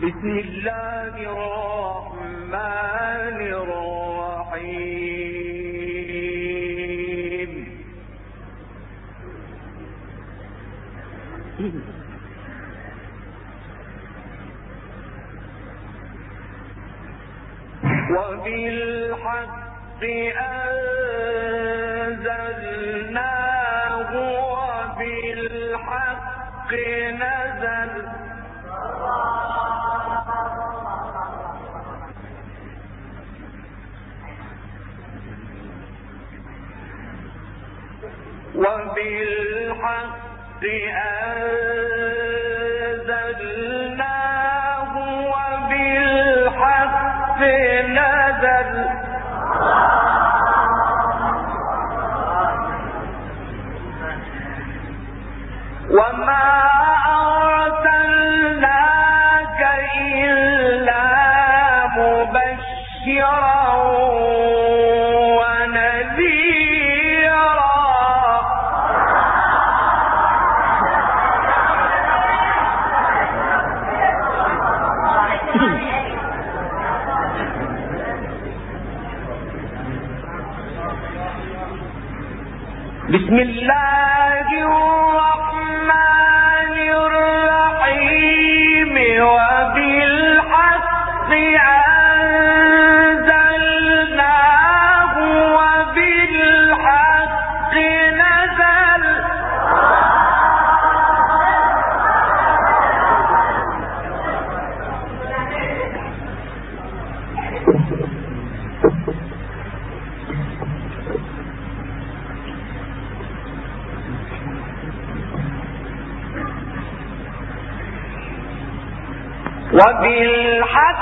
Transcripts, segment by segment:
بسم الله الرحمن الرحيم. وبالحق أن وبالحق أنزل بسم الله وبالحق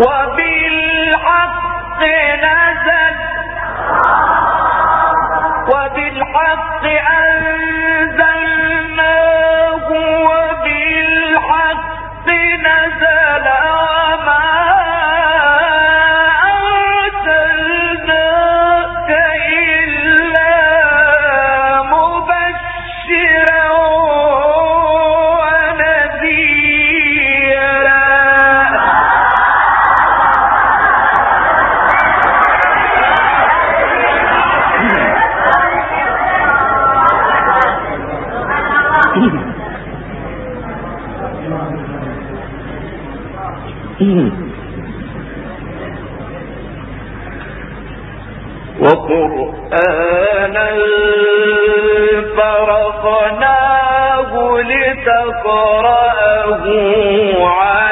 وبالحق نزل وقرآنا فرقناه لتقرأه عنه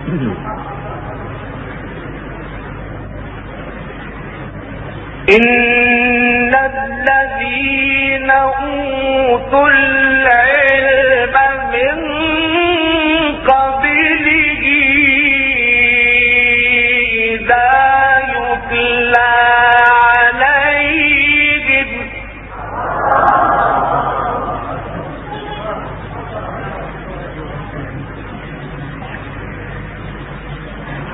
إن الذين أوتوا العلم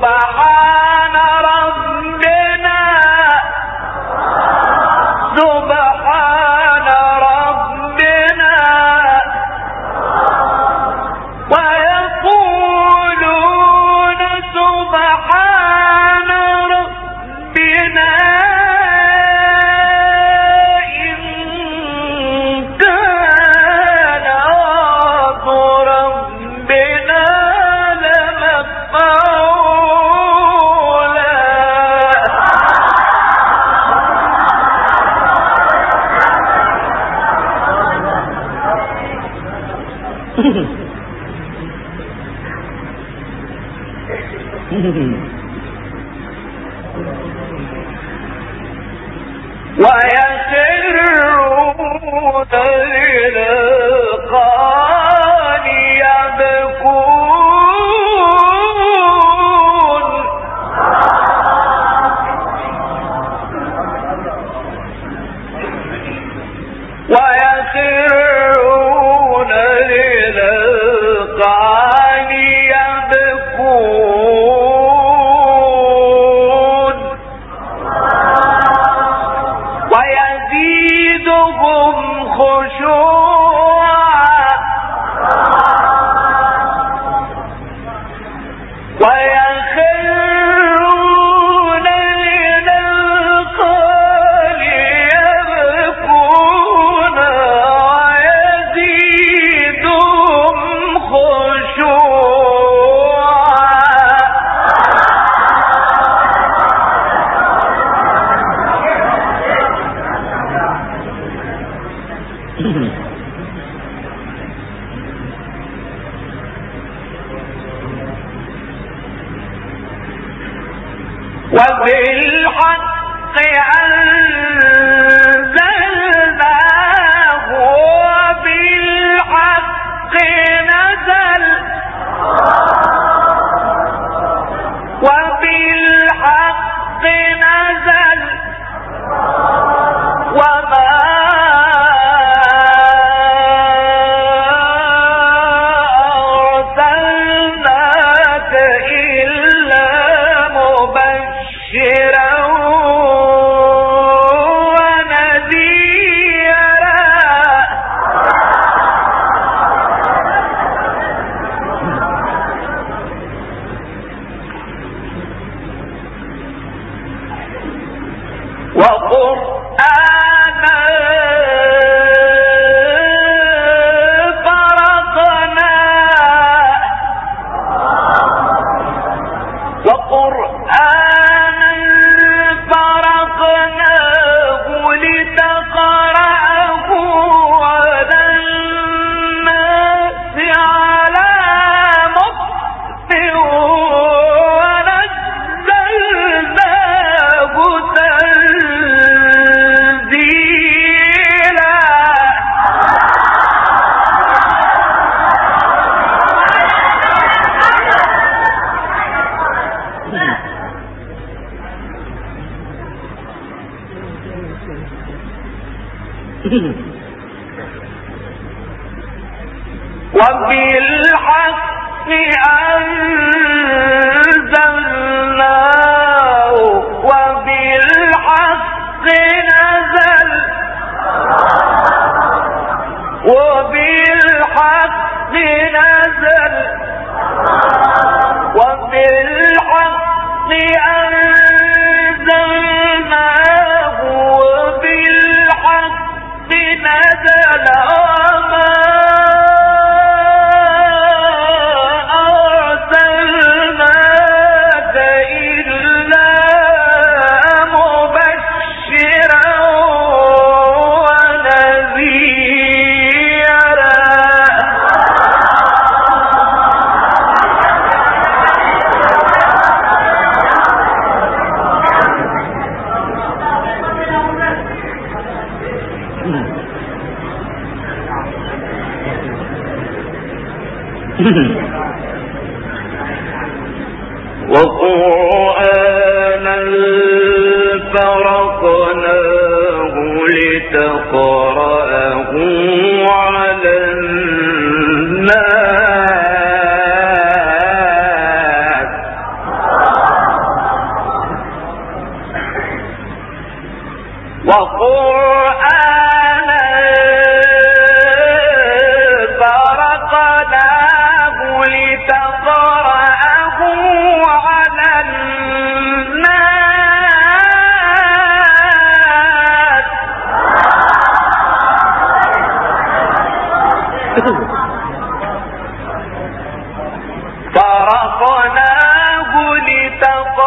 Bye. وَبِالْ فرقناه لتقرأه على الناس. فرقناه لتقرأه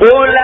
قل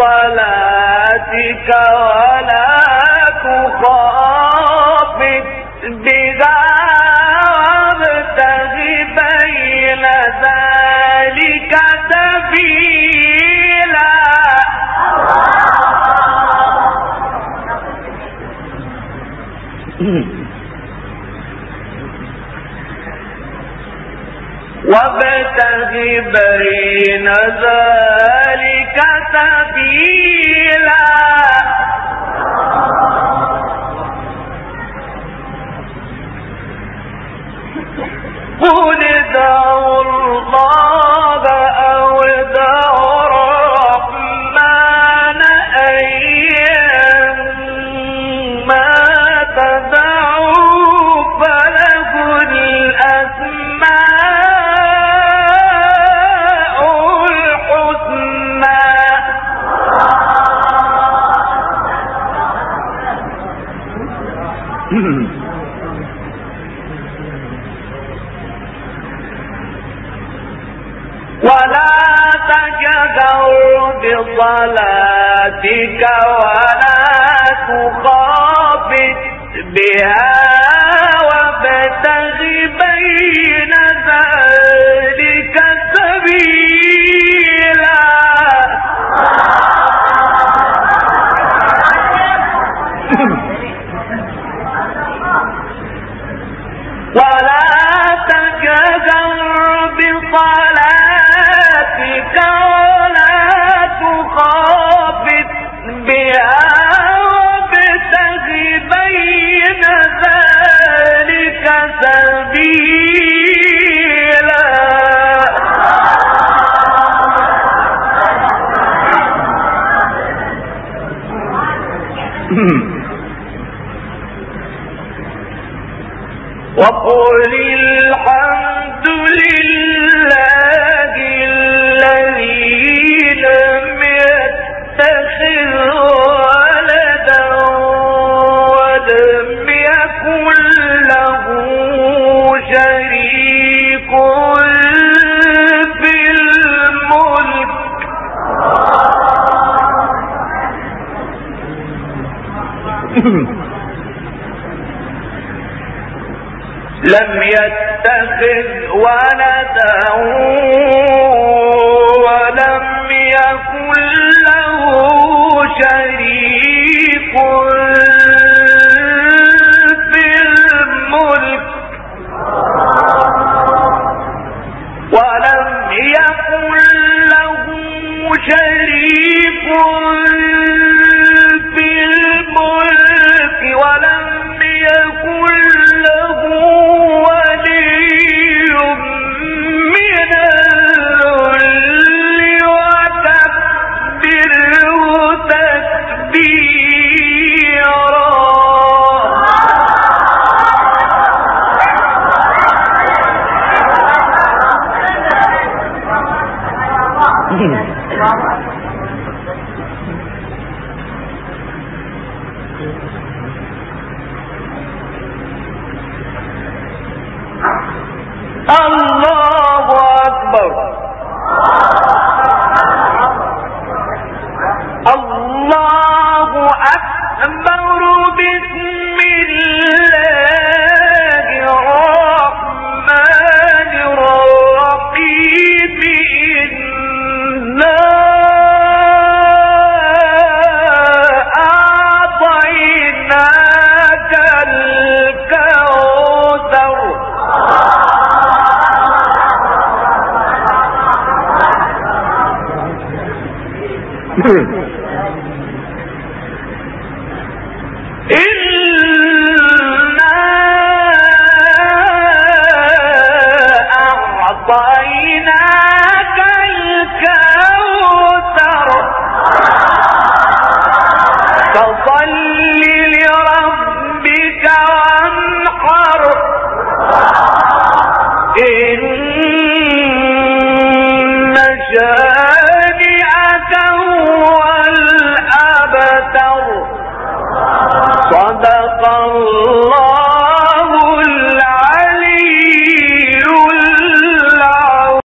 صلاتك ولا تبھی بری نظر کا تبیلا پورے بصلاتك ولا تخافت بها وقل الحمد لله الذي لم يتخذ ولدا ولم يكن له شريك لم يتخذ ولدا ولم يكن له شريك الله أكبر جی